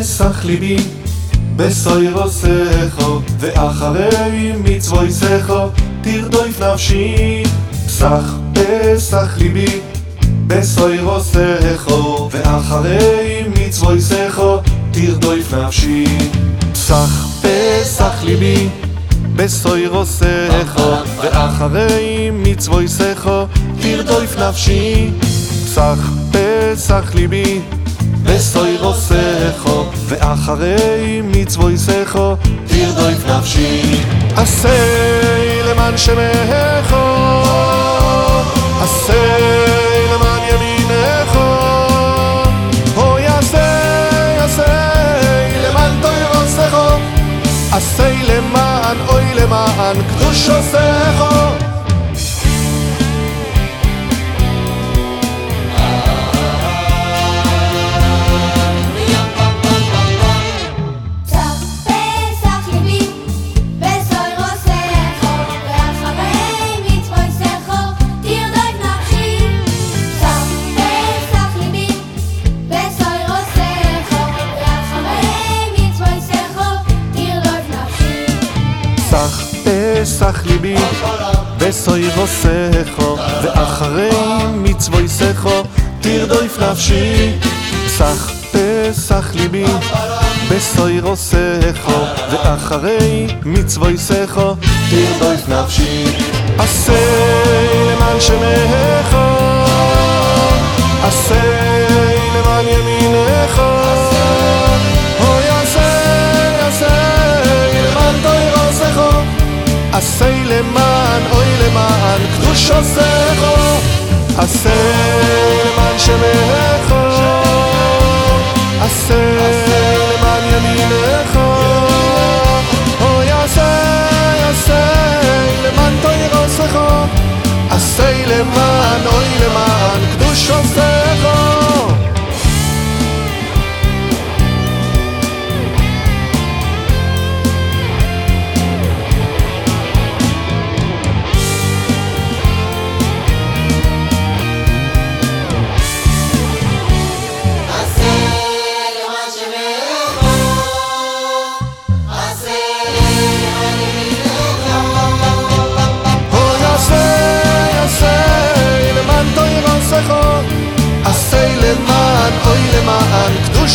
פסח ליבי בסוירוסךו ואחרי מצוויסךו תרדוף נפשי פסח פסח ליבי בסוירוסךו ואחרי מצוויסךו תרדוף נפשי פסח פסח ליבי בסוירוסךו ואחרי מצוויסךו תרדוף נפשי פסח פסח ליבי בסוי רוסךו ואחרי מצווי סכו תרדויף נפשי. עשה למען שמךו עשה למען ימינךו הו יעשה יעשה למען תוי רוסךו עשה למען אוי למען קדוש עושךו פסח ליבי בסוי רוסךו ואחרי מצווי סכו תרדויף נפשי. פסח פסח ליבי בסוי רוסךו ואחרי מצווי סכו תרדויף נפשי. עשה למען שמךו עשה למען ימינךו למען, אוי למען, קדוש עושךו, עשה למען שמךו, עשה למען ימינךו, אוי עשה, עשה למען תויר עושךו, עשי למען, אוי למען, קדוש עושךו למען, אוי